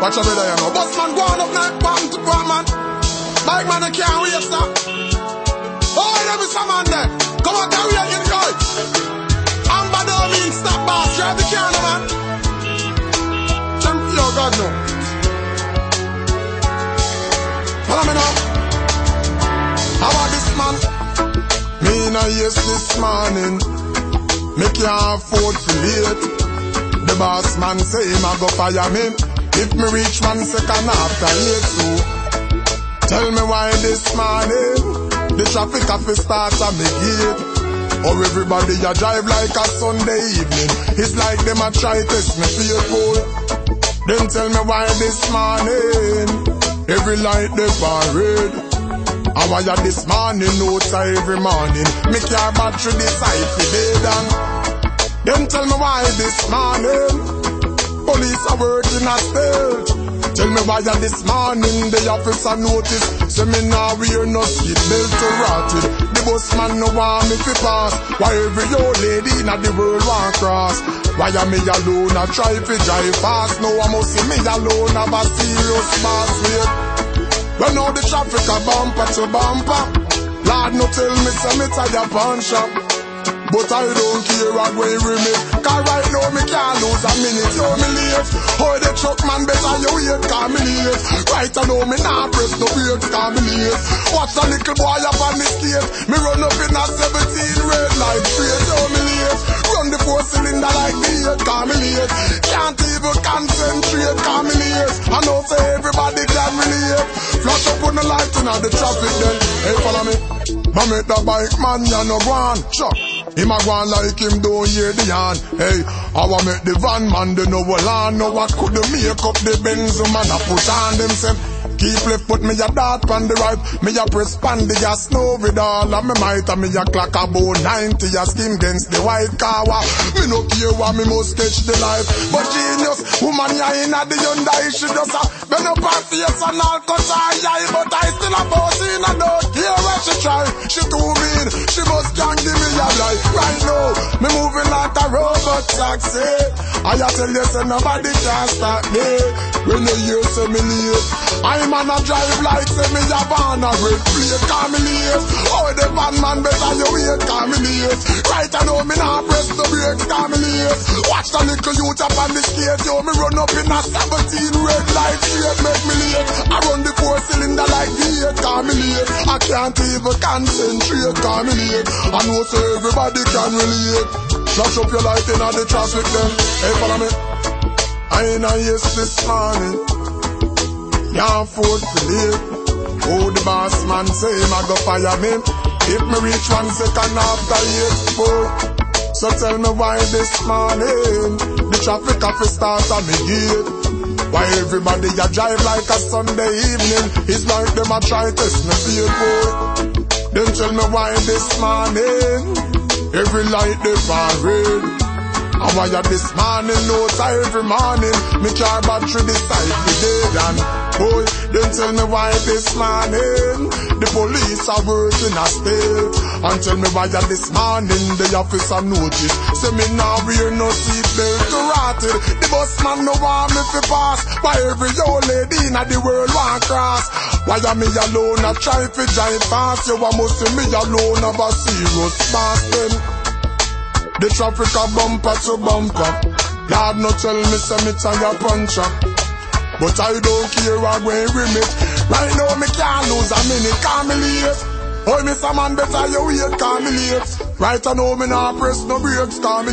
Watch a brother, you know. Bus man go on up like bomb to bomb, man. Bike man, I can't wait, sir. Oh, there is some man there. Come on, carry on, get going. Amber don't mean stop, boss. Drive the car, man. Champ, yo, God, no. Follow me now. How about this, man? Me in yes this morning. Me can't afford to late. The boss man say him a go fire me. If me reach one second after eight, so tell me why this morning the traffic office start at me gate. Or everybody a drive like a Sunday evening. It's like them a try to test me faithful. Then tell me why this morning every light they on red. I wire this morning, notes every morning. Me car battery decide for dead and Then tell me why this morning Police are working a stealth. Tell me why this morning the officer notice Say me now wear no seat belt to rotted The bus man no want me fi pass. Why every old lady in the world want cross? Why am me alone? A try fi drive fast. No I must see me alone. Have a serious boss wait When all the traffic a bumper to bumper Lord no tell me say me tire punch up but I don't care what way we me Cause right now me can't lose a minute Yo me late Oh the truck man better you wait cause me late Right I know me nah press no brakes cause me late Watch a little boy up on the skate Me run up in a 17 red light straight Yo me late Run the four cylinder like the 8 cause me late Can't even concentrate cause me late I know say everybody can relate. Flash up on the light in the traffic then Hey follow me. I make the bike man ya no go on Chuck him a go like him don't hear the yarn. Hey, I want make the van man the no land. No what could the make up the Benz man a push on themself. Keep left put me a dart on the right. Me a press pan the gas snow with all of me might And me a clock about 90 a skin against the white car Me no care what me must catch the life. But genius, woman ya in a the Hyundai She just a bend up her face and all cut her eye. But I still a boss in a don't care what she try. She too mean, she must can't give me a life Right now, me moving like robot taxi I tell you say nobody can stop me. When you hear say me late I'm on a drive like say me a van a red plate Call me late Oh the van man better you wait Call me late Right I know me nah press the brakes Call me late Watch the little youth up on the skate Yo me run up in a 17 red light straight Make me late I run the four cylinder like the 8 Call me late I can't even concentrate Call me late I know say everybody can relate Flash up your light in the traffic then Hey follow me I ain't a yes this morning can't afford to live. Oh, the boss man say him a go fire me. If me reach one second after eight, boy. So tell me why this morning the traffic office start at me gate. Why everybody a drive like a Sunday evening? It's like them a try to test me feel boy. Then tell me why this morning every light they red. I wire this morning, notes every morning. Me car battery decide the dead and boy, then tell me why this morning the police are working a state. And tell me why this morning the officer notice. Say me now wear no seatbelt to rotted. The bus man no want me fi pass. Why every old lady in the world want cross? Why am me alone a try fi drive fast? You a must see me alone have a serious boss then. The traffic a bumper to bumper. God no tell me say me tire puncher. But I don't care what way we meet. Right now me can't lose a minute, me late. Oh, some man better you wait, me late. Right I know me nah press no brakes, call me